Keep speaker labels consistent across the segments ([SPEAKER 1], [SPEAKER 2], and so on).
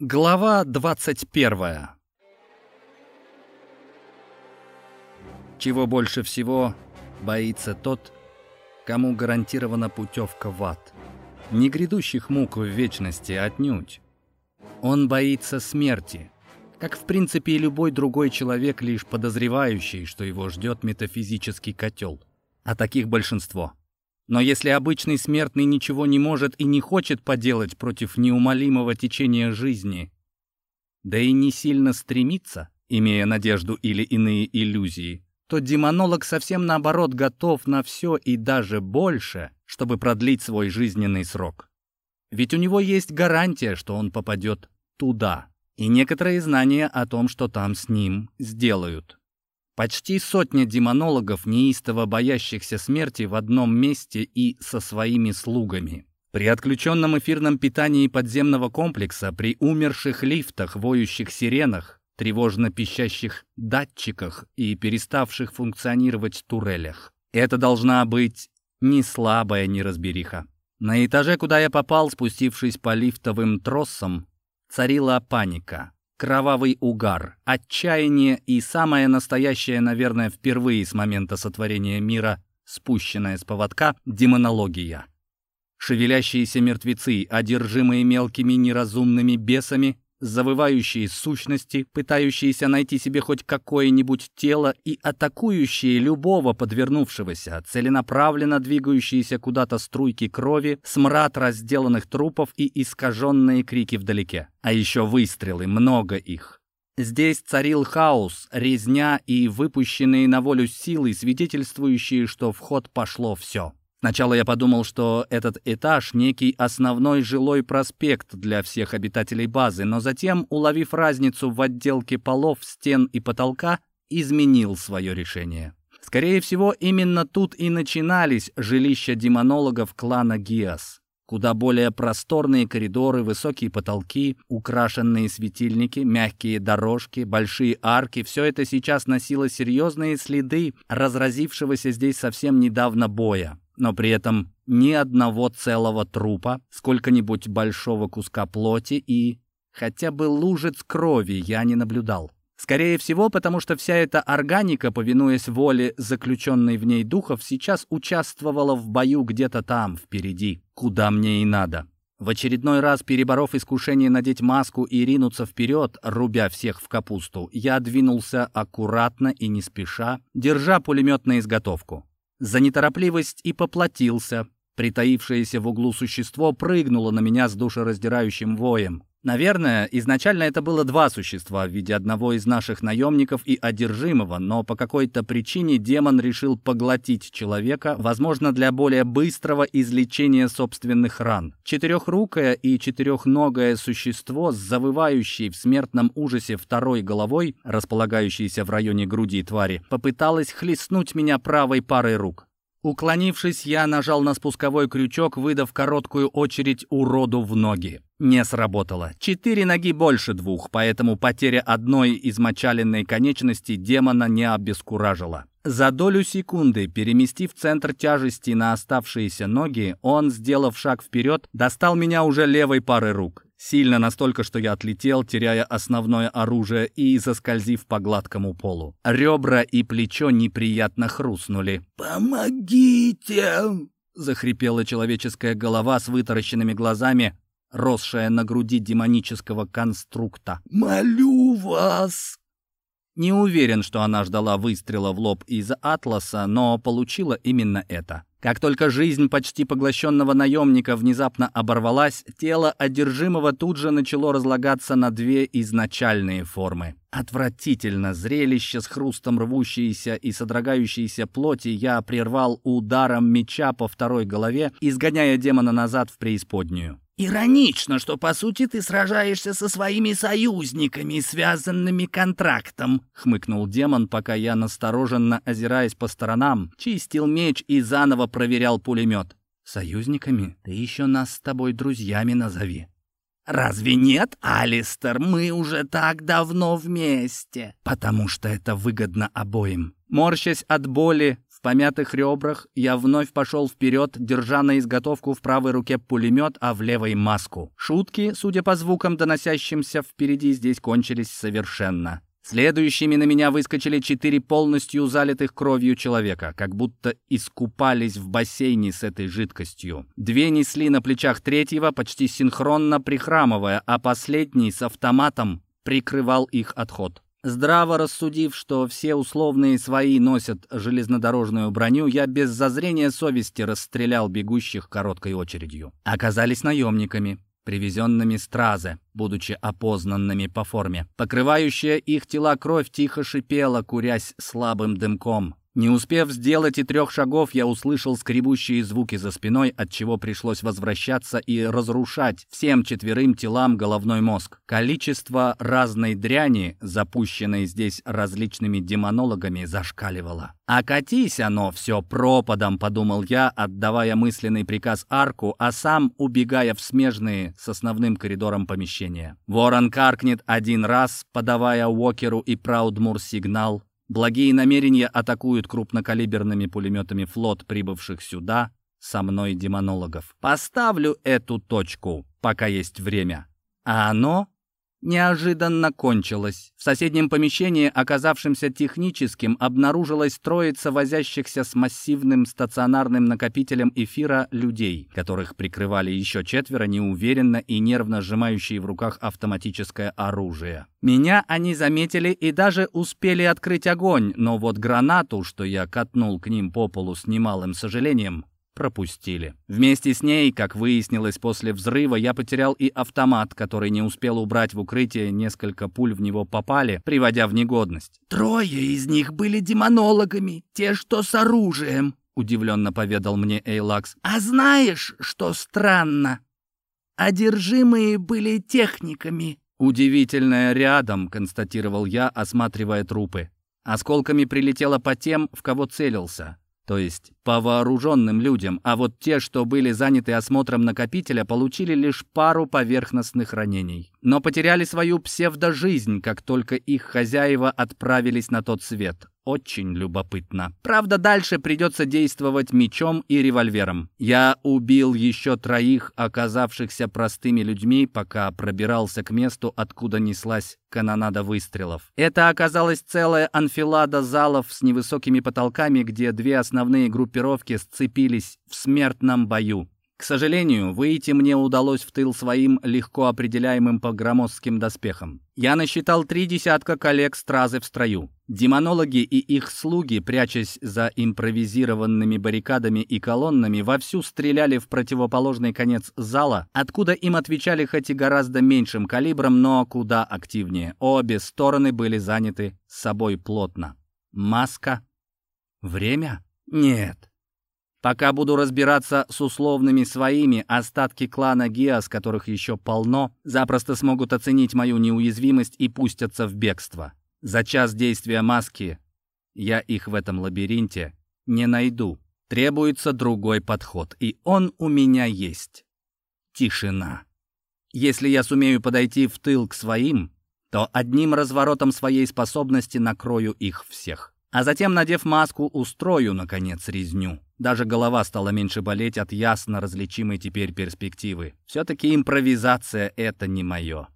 [SPEAKER 1] Глава 21 Чего больше всего боится тот, кому гарантирована путевка в ад. Не грядущих мук в вечности отнюдь. Он боится смерти, как в принципе и любой другой человек, лишь подозревающий, что его ждет метафизический котел. А таких большинство. Но если обычный смертный ничего не может и не хочет поделать против неумолимого течения жизни, да и не сильно стремится, имея надежду или иные иллюзии, то демонолог совсем наоборот готов на все и даже больше, чтобы продлить свой жизненный срок. Ведь у него есть гарантия, что он попадет туда, и некоторые знания о том, что там с ним сделают. Почти сотня демонологов, неистово боящихся смерти в одном месте и со своими слугами. При отключенном эфирном питании подземного комплекса, при умерших лифтах, воющих сиренах, тревожно пищащих датчиках и переставших функционировать турелях. Это должна быть не слабая неразбериха. На этаже, куда я попал, спустившись по лифтовым тросам, царила паника. Кровавый угар, отчаяние и самое настоящее, наверное, впервые с момента сотворения мира, спущенная с поводка, демонология. Шевелящиеся мертвецы, одержимые мелкими неразумными бесами, завывающие сущности, пытающиеся найти себе хоть какое-нибудь тело и атакующие любого подвернувшегося, целенаправленно двигающиеся куда-то струйки крови, смрад разделанных трупов и искаженные крики вдалеке. А еще выстрелы, много их. Здесь царил хаос, резня и выпущенные на волю силы, свидетельствующие, что в ход пошло все. Сначала я подумал, что этот этаж — некий основной жилой проспект для всех обитателей базы, но затем, уловив разницу в отделке полов, стен и потолка, изменил свое решение. Скорее всего, именно тут и начинались жилища демонологов клана Гиас. Куда более просторные коридоры, высокие потолки, украшенные светильники, мягкие дорожки, большие арки — все это сейчас носило серьезные следы разразившегося здесь совсем недавно боя но при этом ни одного целого трупа, сколько-нибудь большого куска плоти и хотя бы лужиц крови я не наблюдал. Скорее всего, потому что вся эта органика, повинуясь воле заключенной в ней духов, сейчас участвовала в бою где-то там, впереди, куда мне и надо. В очередной раз, переборов искушение надеть маску и ринуться вперед, рубя всех в капусту, я двинулся аккуратно и не спеша, держа пулемет на изготовку. За неторопливость и поплатился. Притаившееся в углу существо прыгнуло на меня с душераздирающим воем. Наверное, изначально это было два существа в виде одного из наших наемников и одержимого, но по какой-то причине демон решил поглотить человека, возможно, для более быстрого излечения собственных ран. Четырехрукое и четырехногое существо с завывающей в смертном ужасе второй головой, располагающейся в районе груди твари, попыталось хлестнуть меня правой парой рук. Уклонившись, я нажал на спусковой крючок, выдав короткую очередь уроду в ноги. Не сработало. Четыре ноги больше двух, поэтому потеря одной измочаленной конечности демона не обескуражила. За долю секунды, переместив центр тяжести на оставшиеся ноги, он, сделав шаг вперед, достал меня уже левой парой рук. Сильно настолько, что я отлетел, теряя основное оружие и заскользив по гладкому полу. Ребра и плечо неприятно хрустнули.
[SPEAKER 2] «Помогите!»
[SPEAKER 1] — захрипела человеческая голова с вытаращенными глазами, росшая на груди демонического конструкта.
[SPEAKER 2] «Молю вас!»
[SPEAKER 1] Не уверен, что она ждала выстрела в лоб из атласа, но получила именно это. Как только жизнь почти поглощенного наемника внезапно оборвалась, тело одержимого тут же начало разлагаться на две изначальные формы. Отвратительно зрелище с хрустом рвущейся и содрогающейся плоти я прервал ударом меча по второй голове, изгоняя демона назад в преисподнюю.
[SPEAKER 2] Иронично, что, по сути, ты сражаешься со своими союзниками, связанными контрактом», —
[SPEAKER 1] хмыкнул демон, пока я, настороженно озираясь по сторонам, чистил меч и заново проверял пулемет. «Союзниками? Ты еще нас с тобой друзьями назови».
[SPEAKER 2] «Разве нет, Алистер? Мы уже так давно вместе».
[SPEAKER 1] «Потому что это выгодно обоим». Морщась от боли, помятых ребрах я вновь пошел вперед, держа на изготовку в правой руке пулемет, а в левой маску. Шутки, судя по звукам, доносящимся впереди, здесь кончились совершенно. Следующими на меня выскочили четыре полностью залитых кровью человека, как будто искупались в бассейне с этой жидкостью. Две несли на плечах третьего, почти синхронно прихрамывая, а последний с автоматом прикрывал их отход. Здраво рассудив, что все условные свои носят железнодорожную броню, я без зазрения совести расстрелял бегущих короткой очередью. Оказались наемниками привезенными стразы, будучи опознанными по форме. Покрывающая их тела кровь тихо шипела, курясь слабым дымком. Не успев сделать и трех шагов, я услышал скребущие звуки за спиной, от чего пришлось возвращаться и разрушать всем четверым телам головной мозг. Количество разной дряни, запущенной здесь различными демонологами, зашкаливало. «А катись оно все пропадом», — подумал я, отдавая мысленный приказ арку, а сам убегая в смежные с основным коридором помещения. Ворон каркнет один раз, подавая Уокеру и Праудмур сигнал, Благие намерения атакуют крупнокалиберными пулеметами флот, прибывших сюда со мной демонологов. Поставлю эту точку, пока есть время. А оно неожиданно кончилось. В соседнем помещении, оказавшемся техническим, обнаружилась троица возящихся с массивным стационарным накопителем эфира людей, которых прикрывали еще четверо, неуверенно и нервно сжимающие в руках автоматическое оружие. Меня они заметили и даже успели открыть огонь, но вот гранату, что я катнул к ним по полу с немалым сожалением, пропустили. Вместе с ней, как выяснилось после взрыва, я потерял и автомат, который не успел убрать в укрытие, несколько пуль в него попали, приводя в негодность.
[SPEAKER 2] «Трое из них были демонологами, те, что с оружием», — удивленно поведал мне Эйлакс. «А знаешь, что странно? Одержимые были техниками».
[SPEAKER 1] «Удивительное рядом», — констатировал я, осматривая трупы. Осколками прилетело по тем, в кого целился то есть по вооруженным людям, а вот те, что были заняты осмотром накопителя, получили лишь пару поверхностных ранений. Но потеряли свою псевдожизнь, как только их хозяева отправились на тот свет. Очень любопытно. Правда, дальше придется действовать мечом и револьвером. Я убил еще троих, оказавшихся простыми людьми, пока пробирался к месту, откуда неслась канонада выстрелов. Это оказалась целая анфилада залов с невысокими потолками, где две основные группировки сцепились в смертном бою. К сожалению, выйти мне удалось в тыл своим легко определяемым по громоздким доспехам. Я насчитал три десятка коллег стразы в строю. Демонологи и их слуги, прячась за импровизированными баррикадами и колоннами, вовсю стреляли в противоположный конец зала, откуда им отвечали хоть и гораздо меньшим калибром, но куда активнее. Обе стороны были заняты собой плотно. Маска? Время? Нет. Пока буду разбираться с условными своими, остатки клана Гиас, которых еще полно, запросто смогут оценить мою неуязвимость и пустятся в бегство. За час действия маски я их в этом лабиринте не найду. Требуется другой подход, и он у меня есть. Тишина. Если я сумею подойти в тыл к своим, то одним разворотом своей способности накрою их всех. А затем, надев маску, устрою, наконец, резню. Даже голова стала меньше болеть от ясно различимой теперь перспективы. Все-таки импровизация — это не мое.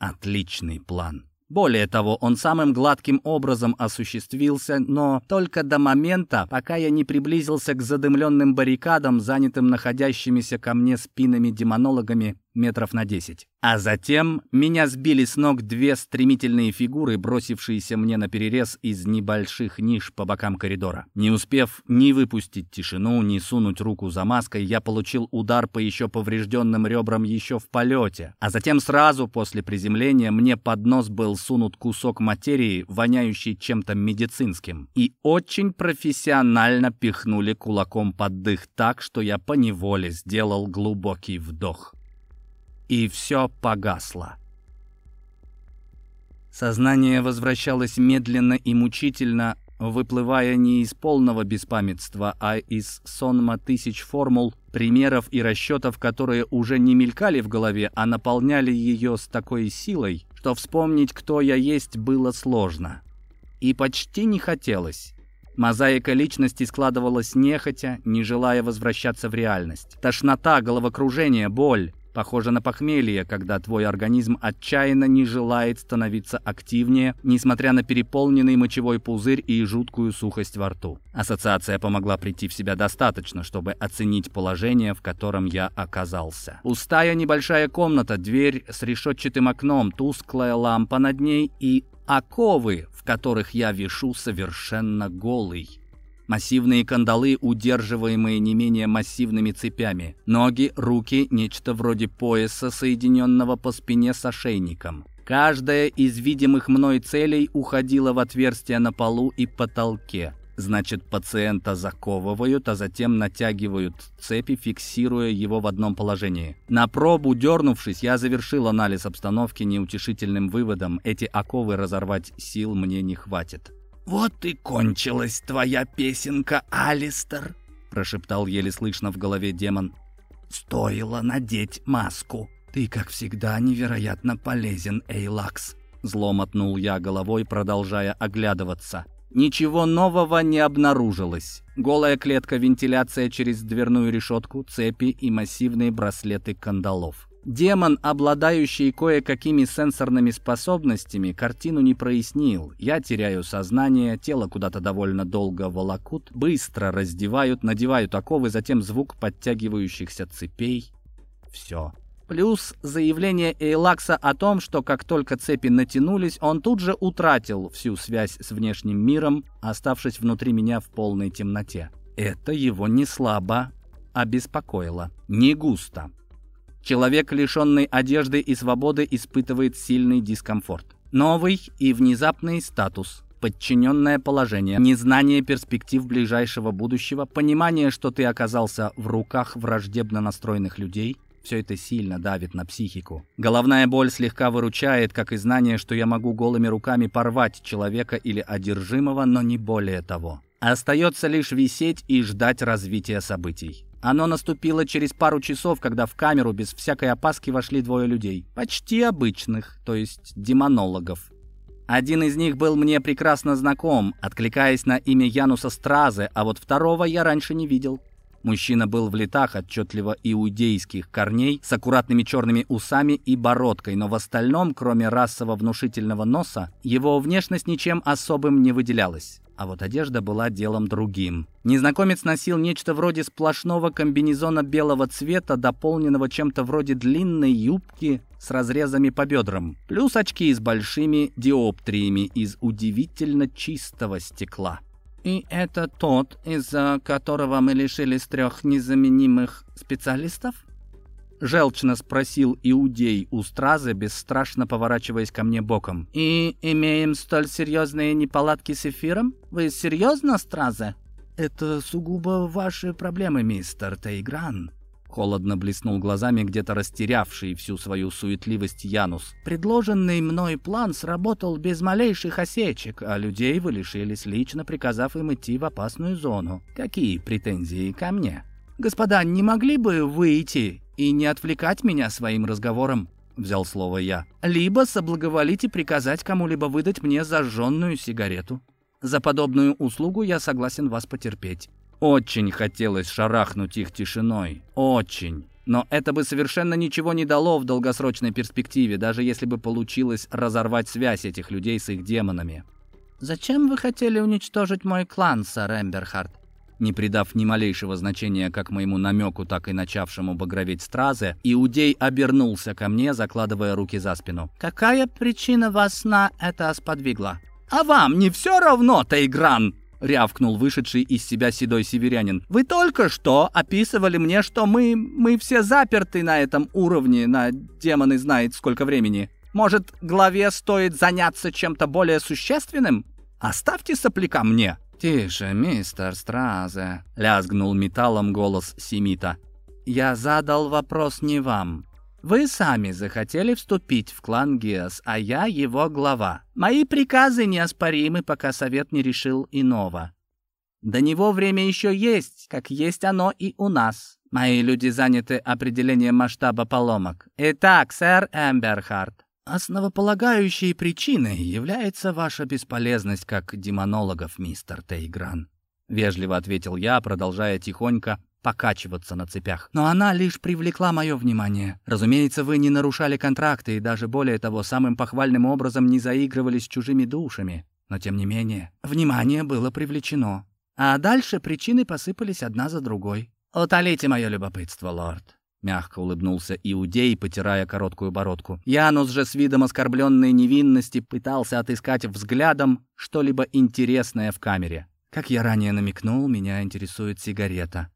[SPEAKER 1] Отличный план. Более того, он самым гладким образом осуществился, но только до момента, пока я не приблизился к задымленным баррикадам, занятым находящимися ко мне спинами демонологами метров на десять. А затем меня сбили с ног две стремительные фигуры, бросившиеся мне на перерез из небольших ниш по бокам коридора. Не успев ни выпустить тишину, ни сунуть руку за маской, я получил удар по еще поврежденным ребрам еще в полете. А затем сразу после приземления мне под нос был сунут кусок материи, воняющий чем-то медицинским. И очень профессионально пихнули кулаком под дых так, что я поневоле сделал глубокий вдох и все погасло. Сознание возвращалось медленно и мучительно, выплывая не из полного беспамятства, а из сонма тысяч формул, примеров и расчетов, которые уже не мелькали в голове, а наполняли ее с такой силой, что вспомнить, кто я есть, было сложно. И почти не хотелось. Мозаика личности складывалась нехотя, не желая возвращаться в реальность. Тошнота, головокружение, боль. Похоже на похмелье, когда твой организм отчаянно не желает становиться активнее, несмотря на переполненный мочевой пузырь и жуткую сухость во рту. Ассоциация помогла прийти в себя достаточно, чтобы оценить положение, в котором я оказался. Пустая небольшая комната, дверь с решетчатым окном, тусклая лампа над ней и оковы, в которых я вишу совершенно голый. Массивные кандалы, удерживаемые не менее массивными цепями. Ноги, руки, нечто вроде пояса, соединенного по спине с ошейником. Каждая из видимых мной целей уходила в отверстия на полу и потолке. Значит, пациента заковывают, а затем натягивают цепи, фиксируя его в одном положении. На пробу, дернувшись, я завершил анализ обстановки неутешительным выводом. Эти оковы разорвать сил мне не хватит.
[SPEAKER 2] «Вот и кончилась твоя песенка, Алистер», — прошептал еле слышно в голове демон. «Стоило надеть маску. Ты, как всегда, невероятно полезен, Эйлакс».
[SPEAKER 1] Зло мотнул я головой, продолжая оглядываться. Ничего нового не обнаружилось. Голая клетка, вентиляция через дверную решетку, цепи и массивные браслеты кандалов. Демон, обладающий кое-какими сенсорными способностями, картину не прояснил. Я теряю сознание, тело куда-то довольно долго волокут, быстро раздевают, надевают оковы, затем звук подтягивающихся цепей. Все. Плюс заявление Эйлакса о том, что как только цепи натянулись, он тут же утратил всю связь с внешним миром, оставшись внутри меня в полной темноте. Это его не слабо обеспокоило. Не густо. Человек, лишенный одежды и свободы, испытывает сильный дискомфорт. Новый и внезапный статус, подчиненное положение, незнание перспектив ближайшего будущего, понимание, что ты оказался в руках враждебно настроенных людей – все это сильно давит на психику. Головная боль слегка выручает, как и знание, что я могу голыми руками порвать человека или одержимого, но не более того. Остается лишь висеть и ждать развития событий. Оно наступило через пару часов, когда в камеру без всякой опаски вошли двое людей. Почти обычных, то есть демонологов. Один из них был мне прекрасно знаком, откликаясь на имя Януса Стразе, а вот второго я раньше не видел. Мужчина был в летах отчетливо иудейских корней, с аккуратными черными усами и бородкой, но в остальном, кроме расово внушительного носа, его внешность ничем особым не выделялась. А вот одежда была делом другим. Незнакомец носил нечто вроде сплошного комбинезона белого цвета, дополненного чем-то вроде длинной юбки с разрезами по бедрам, плюс очки с большими диоптриями из удивительно чистого стекла. «И это тот, из-за которого мы лишились трех незаменимых специалистов?» Желчно спросил Иудей у стразы, бесстрашно поворачиваясь ко мне боком. «И имеем столь серьезные неполадки с эфиром? Вы серьезно, стразы?» «Это сугубо ваши проблемы, мистер Тейгран», Холодно блеснул глазами где-то растерявший всю свою суетливость Янус. «Предложенный мной план сработал без малейших осечек, а людей вы лишились, лично приказав им идти в опасную зону. Какие претензии ко мне?» «Господа, не могли бы выйти и не отвлекать меня своим разговором?» Взял слово я. «Либо соблаговолите приказать кому-либо выдать мне зажженную сигарету. За подобную услугу я согласен вас потерпеть. Очень хотелось шарахнуть их тишиной. Очень. Но это бы совершенно ничего не дало в долгосрочной перспективе, даже если бы получилось разорвать связь этих людей с их демонами. «Зачем вы хотели уничтожить мой клан, сэр Эмберхард?» Не придав ни малейшего значения как моему намеку, так и начавшему багроветь стразы, Иудей обернулся ко мне, закладывая руки за спину. «Какая причина вас на это сподвигла?» «А вам не все равно, Тайгран?» рявкнул вышедший из себя седой северянин. «Вы только что описывали мне, что мы... мы все заперты на этом уровне, на демоны знает сколько времени. Может, главе стоит заняться чем-то более существенным? Оставьте сопляка мне!» «Тише, мистер Стразе», — лязгнул металлом голос Семита. «Я задал вопрос не вам. Вы сами захотели вступить в клан Геос, а я его глава. Мои приказы неоспоримы, пока совет не решил иного. До него время еще есть, как есть оно и у нас. Мои люди заняты определением масштаба поломок. Итак, сэр Эмберхарт,
[SPEAKER 2] Основополагающей причиной является ваша бесполезность как демонологов, мистер Тейгран. Вежливо ответил я, продолжая тихонько покачиваться на цепях. Но она лишь привлекла мое внимание. Разумеется, вы не нарушали контракты и даже более того, самым похвальным образом не заигрывались с чужими душами. Но тем не менее, внимание было привлечено. А дальше причины посыпались одна за другой. «Утолите мое любопытство, лорд», — мягко улыбнулся Иудей, потирая короткую бородку. Янус же с видом оскорбленной невинности пытался отыскать взглядом что-либо интересное в камере. Как я ранее намекнул, меня интересует сигарета.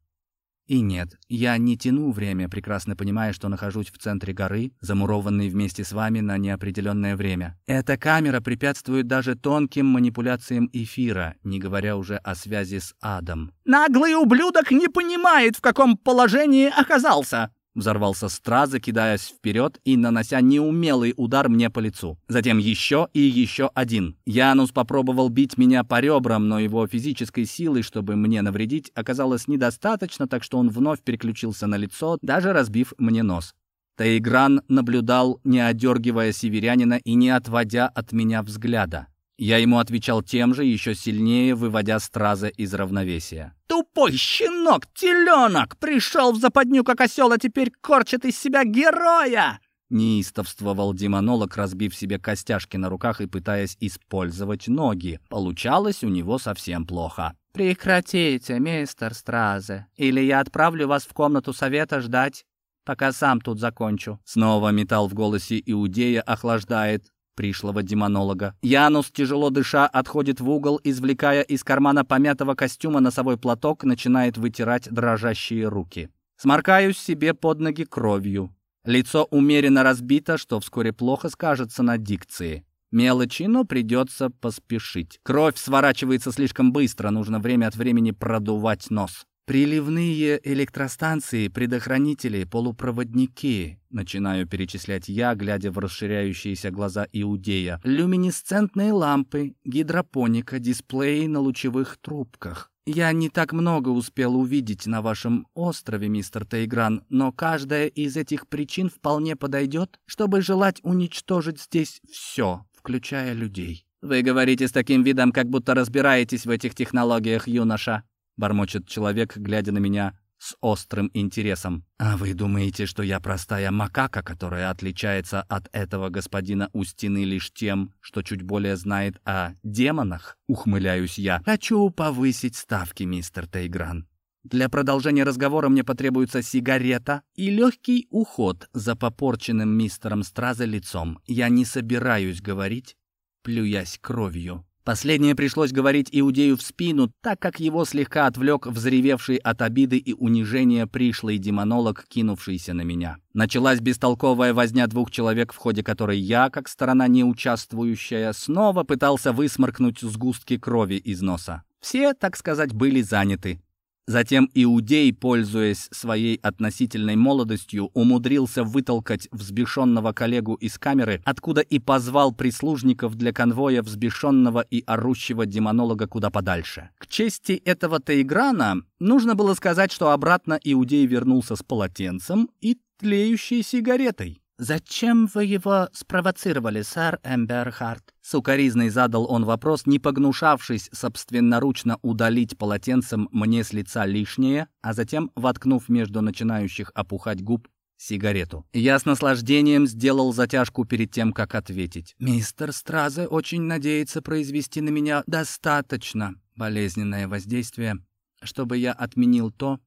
[SPEAKER 2] И нет, я не тяну время, прекрасно понимая, что нахожусь в центре горы, замурованный вместе с вами на неопределенное время. Эта камера препятствует даже тонким манипуляциям эфира, не говоря уже о связи с адом.
[SPEAKER 3] «Наглый ублюдок не понимает, в каком положении оказался!»
[SPEAKER 1] Взорвался Страза, кидаясь вперед и нанося неумелый удар мне по лицу. Затем еще и еще один. Янус попробовал бить меня по ребрам, но его физической силы, чтобы мне навредить, оказалось недостаточно, так что он вновь переключился на лицо, даже разбив мне нос. Таигран наблюдал, не одергивая северянина и не отводя от меня взгляда. Я ему отвечал тем же, еще сильнее выводя страза из равновесия.
[SPEAKER 3] «Тупой щенок, теленок! Пришел в западню, как осел, а теперь корчит из себя героя!»
[SPEAKER 1] Неистовствовал демонолог, разбив себе костяшки на руках и пытаясь использовать ноги. Получалось у него совсем плохо.
[SPEAKER 2] «Прекратите, мистер Стразе, или я отправлю вас в комнату совета ждать, пока сам тут закончу».
[SPEAKER 1] Снова металл в голосе Иудея охлаждает пришлого демонолога. Янус, тяжело дыша, отходит в угол, извлекая из кармана помятого костюма носовой платок, начинает вытирать дрожащие руки. Сморкаюсь себе под ноги кровью. Лицо умеренно разбито, что вскоре плохо скажется на дикции. Мелочи, но придется поспешить. Кровь сворачивается слишком быстро, нужно время от времени продувать нос.
[SPEAKER 2] Приливные электростанции, предохранители, полупроводники. Начинаю перечислять я, глядя в расширяющиеся глаза Иудея. Люминесцентные лампы, гидропоника, дисплеи на лучевых трубках. Я не так много успел увидеть на вашем острове, мистер Тейгран, но каждая из этих причин вполне подойдет, чтобы желать уничтожить здесь все, включая людей.
[SPEAKER 1] Вы говорите с таким видом, как будто разбираетесь в этих технологиях, юноша. — бормочет человек, глядя на меня с острым интересом. «А вы думаете, что я простая макака, которая отличается от этого господина у стены лишь тем, что чуть более знает о демонах?» — ухмыляюсь я. «Хочу повысить ставки, мистер Тейгран. Для продолжения разговора мне потребуется сигарета и легкий уход за попорченным мистером Страза лицом. Я не собираюсь говорить, плюясь кровью». Последнее пришлось говорить Иудею в спину, так как его слегка отвлек взревевший от обиды и унижения пришлый демонолог, кинувшийся на меня. Началась бестолковая возня двух человек, в ходе которой я, как сторона неучаствующая, снова пытался высморкнуть сгустки крови из носа. Все, так сказать, были заняты. Затем Иудей, пользуясь своей относительной молодостью, умудрился вытолкать взбешенного коллегу из камеры, откуда и позвал прислужников для конвоя взбешенного и орущего демонолога куда подальше. К чести этого Тейграна нужно было сказать, что обратно Иудей вернулся с полотенцем и тлеющей сигаретой.
[SPEAKER 2] «Зачем вы его спровоцировали, сэр Эмберхарт?»
[SPEAKER 1] Сукаризный задал он вопрос, не погнушавшись собственноручно удалить полотенцем мне с лица лишнее, а затем воткнув между начинающих опухать губ сигарету. Я с наслаждением сделал затяжку перед тем, как ответить.
[SPEAKER 2] «Мистер Стразе очень надеется произвести на меня достаточно болезненное воздействие, чтобы я отменил то,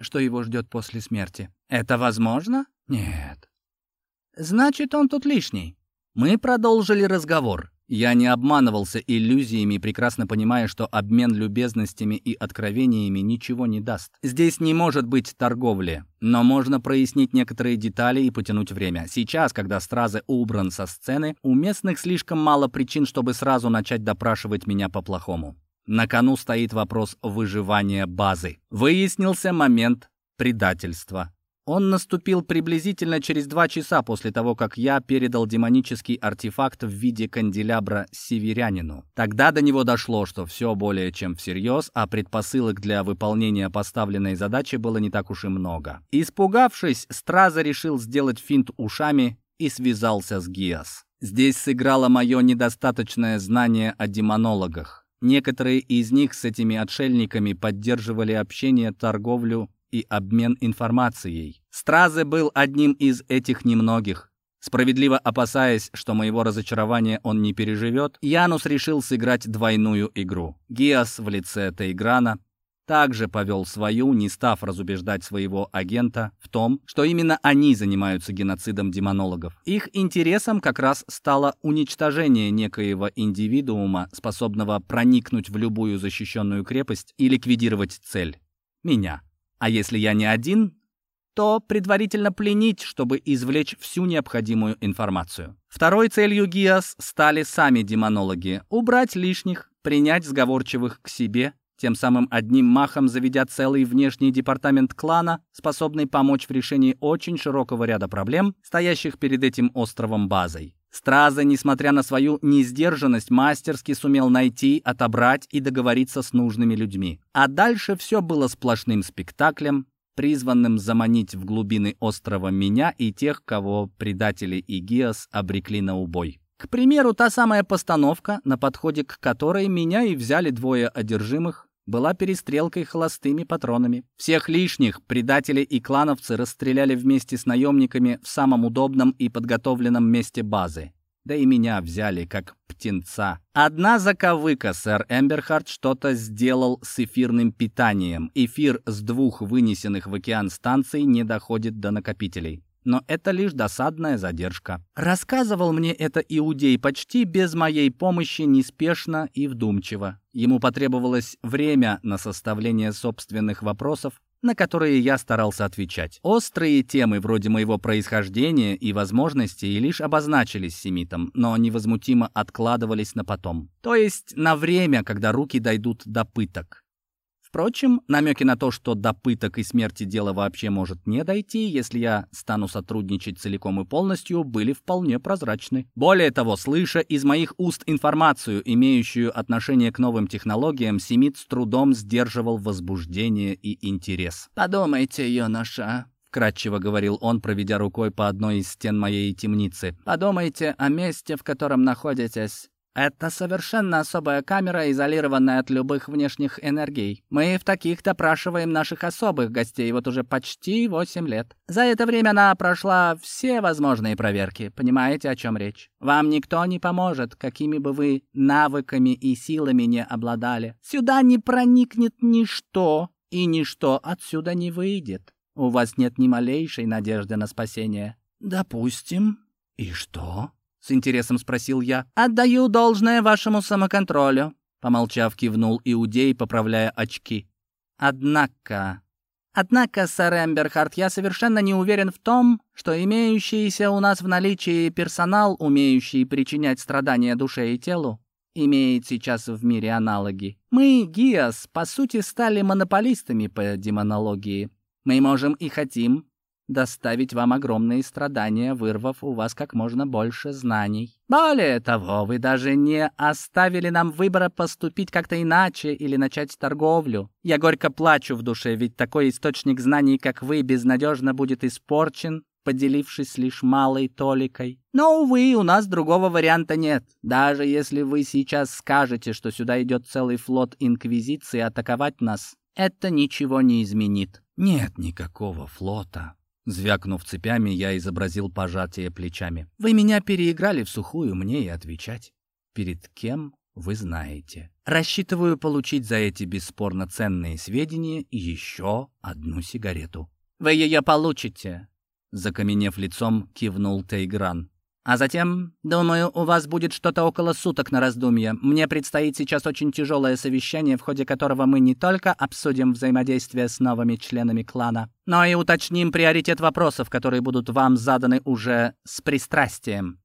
[SPEAKER 2] что его ждет после смерти.
[SPEAKER 1] Это возможно?
[SPEAKER 2] Нет.
[SPEAKER 1] Значит, он тут лишний. Мы продолжили разговор. Я не обманывался иллюзиями, прекрасно понимая, что обмен любезностями и откровениями ничего не даст. Здесь не может быть торговли, но можно прояснить некоторые детали и потянуть время. Сейчас, когда Стразе убран со сцены, у местных слишком мало причин, чтобы сразу начать допрашивать меня по-плохому. На кону стоит вопрос выживания базы. Выяснился момент предательства. Он наступил приблизительно через два часа после того, как я передал демонический артефакт в виде канделябра северянину. Тогда до него дошло, что все более чем всерьез, а предпосылок для выполнения поставленной задачи было не так уж и много. Испугавшись, Страза решил сделать финт ушами и связался с Гиас. Здесь сыграло мое недостаточное знание о демонологах. Некоторые из них с этими отшельниками поддерживали общение, торговлю и обмен информацией. Стразе был одним из этих немногих. Справедливо опасаясь, что моего разочарования он не переживет, Янус решил сыграть двойную игру. Гиас в лице Тейграна также повел свою, не став разубеждать своего агента в том, что именно они занимаются геноцидом демонологов. Их интересом как раз стало уничтожение некоего индивидуума, способного проникнуть в любую защищенную крепость и ликвидировать цель — меня. А если я не один, то предварительно пленить, чтобы извлечь всю необходимую информацию. Второй целью ГИАС стали сами демонологи — убрать лишних, принять сговорчивых к себе тем самым одним махом заведя целый внешний департамент клана, способный помочь в решении очень широкого ряда проблем, стоящих перед этим островом базой. Страза, несмотря на свою несдержанность, мастерски сумел найти, отобрать и договориться с нужными людьми. А дальше все было сплошным спектаклем, призванным заманить в глубины острова меня и тех, кого предатели Игиас обрекли на убой. К примеру, та самая постановка, на подходе к которой меня и взяли двое одержимых, была перестрелкой холостыми патронами. Всех лишних предатели и клановцы расстреляли вместе с наемниками в самом удобном и подготовленном месте базы. Да и меня взяли как птенца. Одна заковыка, сэр Эмберхард что-то сделал с эфирным питанием. Эфир с двух вынесенных в океан станций не доходит до накопителей но это лишь досадная задержка. Рассказывал мне это иудей почти без моей помощи, неспешно и вдумчиво. Ему потребовалось время на составление собственных вопросов, на которые я старался отвечать. Острые темы вроде моего происхождения и возможностей лишь обозначились семитом, но невозмутимо откладывались на потом. То есть на время, когда руки дойдут до пыток. Впрочем, намеки на то, что до пыток и смерти дело вообще может не дойти, если я стану сотрудничать целиком и полностью, были вполне прозрачны. Более того, слыша из моих уст информацию, имеющую отношение к новым технологиям, Семит с трудом сдерживал возбуждение и интерес.
[SPEAKER 2] «Подумайте, юноша», — вкратчиво говорил он, проведя рукой по одной из стен моей темницы. «Подумайте о месте, в котором находитесь. Это совершенно особая камера, изолированная от любых внешних энергий. Мы в таких допрашиваем наших особых гостей вот уже почти 8 лет. За это время она прошла все возможные проверки. Понимаете, о чем речь? Вам никто не поможет, какими бы вы навыками и силами не обладали. Сюда не проникнет ничто, и ничто отсюда не выйдет. У вас нет ни малейшей надежды на спасение.
[SPEAKER 1] Допустим. И что?
[SPEAKER 2] С интересом спросил я. «Отдаю должное вашему самоконтролю», — помолчав, кивнул Иудей, поправляя очки. «Однако...» «Однако, сэр Эмберхарт, я совершенно не уверен в том, что имеющийся у нас в наличии персонал, умеющий причинять страдания душе и телу, имеет сейчас в мире аналоги. Мы, ГИАС, по сути, стали монополистами по демонологии. Мы можем и хотим доставить вам огромные страдания, вырвав у вас как можно больше знаний. Более того, вы даже не оставили нам выбора поступить как-то иначе или начать торговлю. Я горько плачу в душе, ведь такой источник знаний, как вы, безнадежно будет испорчен, поделившись лишь малой толикой. Но, увы, у нас другого варианта нет. Даже если вы сейчас скажете, что сюда идет целый флот Инквизиции атаковать нас, это ничего не изменит.
[SPEAKER 1] Нет никакого флота, Звякнув цепями, я изобразил пожатие плечами.
[SPEAKER 2] «Вы меня переиграли в сухую, мне и отвечать. Перед кем вы знаете. Рассчитываю получить за эти бесспорно ценные сведения еще одну сигарету». «Вы ее получите!» Закаменев лицом, кивнул Тейгран. А затем, думаю, у вас будет что-то около суток на раздумье. Мне предстоит сейчас очень тяжелое совещание, в ходе которого мы не только обсудим взаимодействие с новыми членами клана, но и уточним приоритет вопросов, которые будут вам заданы уже с пристрастием.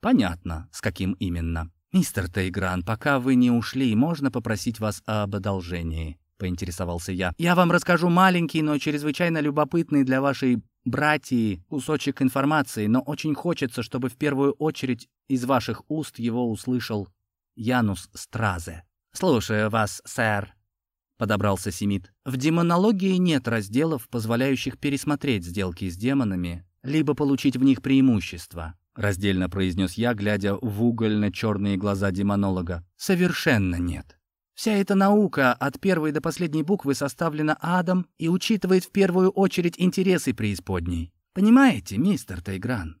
[SPEAKER 1] Понятно, с каким именно. Мистер Тейгран, пока вы не ушли, можно попросить вас об одолжении? Поинтересовался я.
[SPEAKER 2] Я вам расскажу маленький, но чрезвычайно любопытный для вашей братьи кусочек информации, но очень хочется, чтобы в первую очередь из ваших уст его услышал Янус Стразе. «Слушаю вас, сэр», — подобрался Семит. «В демонологии нет разделов, позволяющих пересмотреть сделки с демонами,
[SPEAKER 1] либо получить в них преимущество», — раздельно произнес я, глядя в угольно-черные глаза демонолога. «Совершенно нет. Вся эта наука от первой до последней буквы составлена адом и учитывает в первую очередь интересы преисподней. Понимаете, мистер Тайгран?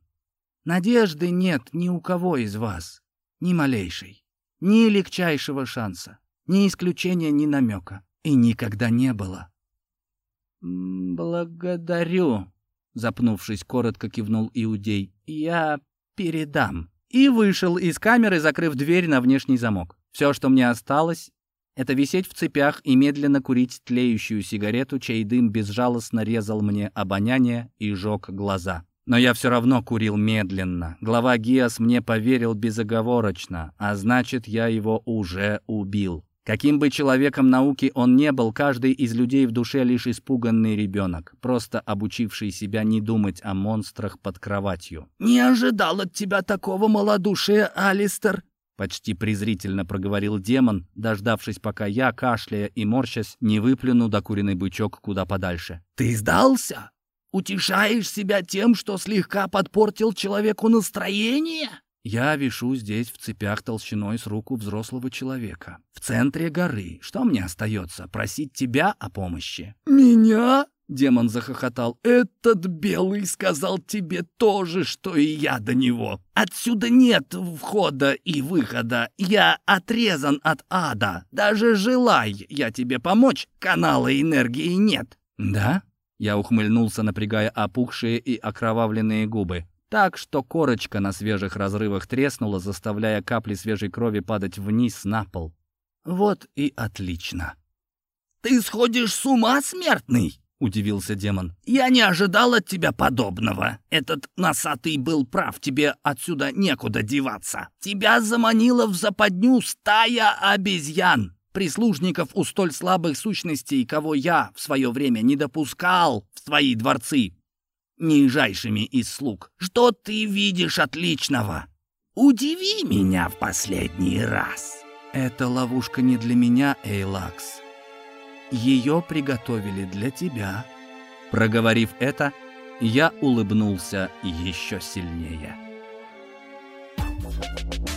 [SPEAKER 1] Надежды нет ни у кого из вас, ни малейшей, ни легчайшего шанса, ни исключения, ни намека. И никогда не было.
[SPEAKER 2] «Благодарю», — запнувшись, коротко кивнул Иудей. «Я передам». И вышел из камеры, закрыв дверь на внешний замок. Все, что мне осталось, это висеть в цепях и медленно курить тлеющую сигарету, чей дым безжалостно резал мне обоняние и жег глаза. Но я все равно курил медленно. Глава Гиас мне поверил безоговорочно, а значит, я его уже убил. Каким бы человеком науки он не был, каждый из людей в душе лишь испуганный ребенок, просто обучивший себя не думать о монстрах под кроватью.
[SPEAKER 3] «Не ожидал от тебя такого малодушия, Алистер!»
[SPEAKER 1] Почти презрительно проговорил демон, дождавшись, пока я, кашляя и морщась, не выплюну докуренный бычок куда подальше.
[SPEAKER 3] «Ты сдался? Утешаешь себя тем, что слегка подпортил человеку настроение?»
[SPEAKER 1] Я вишу здесь в цепях толщиной с руку взрослого человека. В центре горы. Что мне остается? Просить тебя о помощи?
[SPEAKER 3] «Меня?» — демон захохотал. «Этот белый сказал тебе то же, что и я до него. Отсюда нет входа и выхода. Я отрезан от ада. Даже желай я тебе помочь, канала энергии нет».
[SPEAKER 1] «Да?» Я ухмыльнулся, напрягая опухшие и окровавленные губы так что корочка на свежих разрывах треснула, заставляя капли свежей крови падать вниз на пол. Вот и отлично.
[SPEAKER 3] «Ты сходишь с ума, смертный?» — удивился демон. «Я не ожидал от тебя подобного. Этот носатый был прав, тебе отсюда некуда деваться. Тебя заманила в западню стая обезьян, прислужников у столь слабых сущностей, кого я в свое время не допускал в свои дворцы нижайшими из слуг. Что ты видишь отличного? Удиви меня в последний раз.
[SPEAKER 1] Это ловушка не для меня, Эйлакс. Ее приготовили для тебя. Проговорив это, я улыбнулся еще сильнее. Thank you.